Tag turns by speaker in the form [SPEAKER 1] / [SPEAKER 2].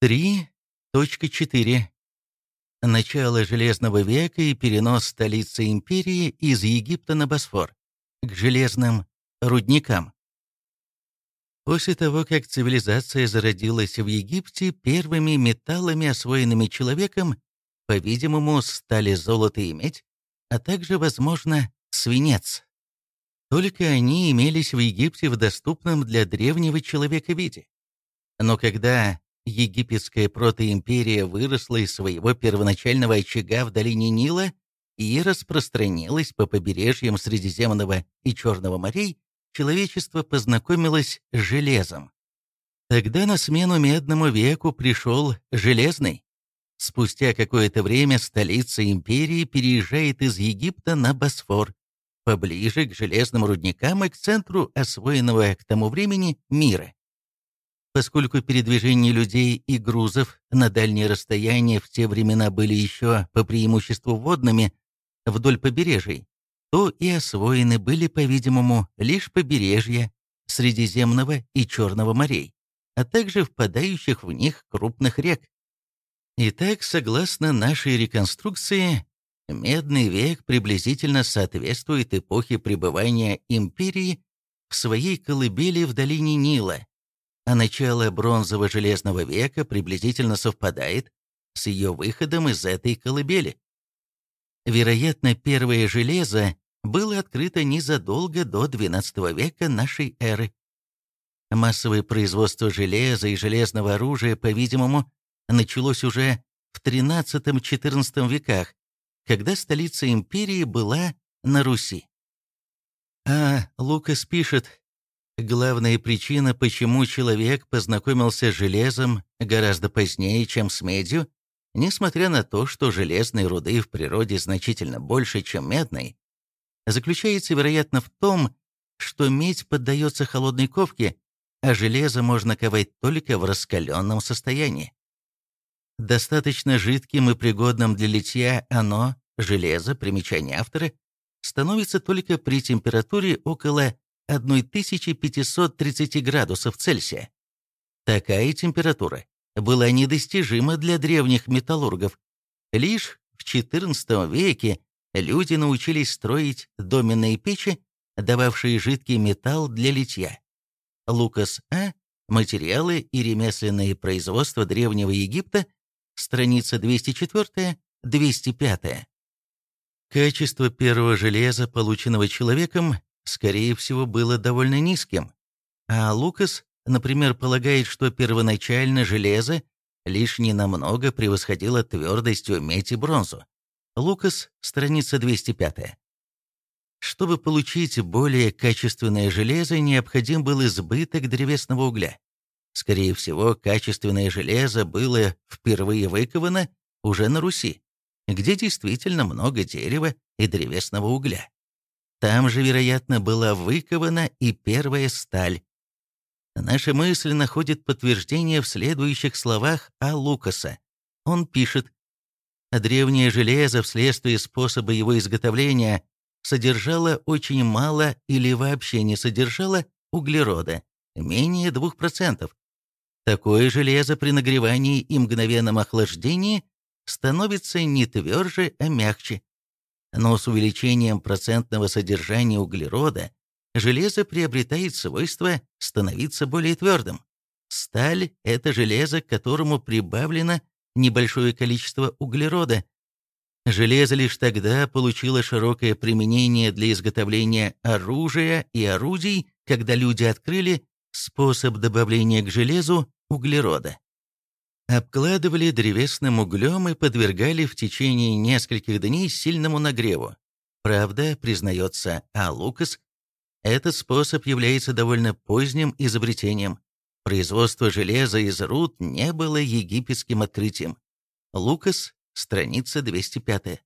[SPEAKER 1] 3.4. Начало Железного века и перенос столицы империи из Египта на Босфор к железным рудникам. После того, как цивилизация зародилась в Египте, первыми металлами, освоенными человеком, по-видимому, стали золото и медь, а также, возможно, свинец. Только они имелись в Египте в доступном для древнего человека виде. Но когда египетская протоимперия выросла из своего первоначального очага в долине Нила и распространилась по побережьям Средиземного и Черного морей, человечество познакомилось с железом. Тогда на смену медному веку пришел железный. Спустя какое-то время столица империи переезжает из Египта на Босфор, поближе к железным рудникам и к центру освоенного к тому времени мира. Поскольку передвижение людей и грузов на дальние расстояния в те времена были еще по преимуществу водными вдоль побережий, то и освоены были, по-видимому, лишь побережья Средиземного и Черного морей, а также впадающих в них крупных рек. Итак, согласно нашей реконструкции, Медный век приблизительно соответствует эпохе пребывания империи в своей колыбели в долине Нила, а начало бронзово-железного века приблизительно совпадает с ее выходом из этой колыбели. Вероятно, первое железо было открыто незадолго до XII века нашей эры. Массовое производство железа и железного оружия, по-видимому, началось уже в XIII-XIV веках, когда столица империи была на Руси. А Лукас пишет, Главная причина, почему человек познакомился с железом гораздо позднее, чем с медью, несмотря на то, что железной руды в природе значительно больше, чем медной, заключается, вероятно, в том, что медь поддается холодной ковке, а железо можно ковать только в раскаленном состоянии. Достаточно жидким и пригодным для литья оно, железо, примечание автора, становится только при температуре около 1530 градусов Цельсия. Такая температура была недостижима для древних металлургов. Лишь в XIV веке люди научились строить доменные печи, дававшие жидкий металл для литья. Лукас А. Материалы и ремесленные производства Древнего Египта, страница 204-205. Качество первого железа, полученного человеком, скорее всего, было довольно низким. А Лукас, например, полагает, что первоначально железо лишь ненамного превосходило твердостью медь и бронзу. Лукас, страница 205. Чтобы получить более качественное железо, необходим был избыток древесного угля. Скорее всего, качественное железо было впервые выковано уже на Руси, где действительно много дерева и древесного угля. Там же, вероятно, была выкована и первая сталь. Наша мысль находит подтверждение в следующих словах А. Лукаса. Он пишет, «Древнее железо вследствие способа его изготовления содержало очень мало или вообще не содержало углерода, менее 2%. Такое железо при нагревании и мгновенном охлаждении становится не тверже, а мягче. Но с увеличением процентного содержания углерода железо приобретает свойство становиться более твердым. Сталь – это железо, к которому прибавлено небольшое количество углерода. Железо лишь тогда получило широкое применение для изготовления оружия и орудий, когда люди открыли способ добавления к железу углерода обкладывали древесным углем и подвергали в течение нескольких дней сильному нагреву. Правда, признается А. Лукас, этот способ является довольно поздним изобретением. Производство железа из руд не было египетским открытием. Лукас, страница 205.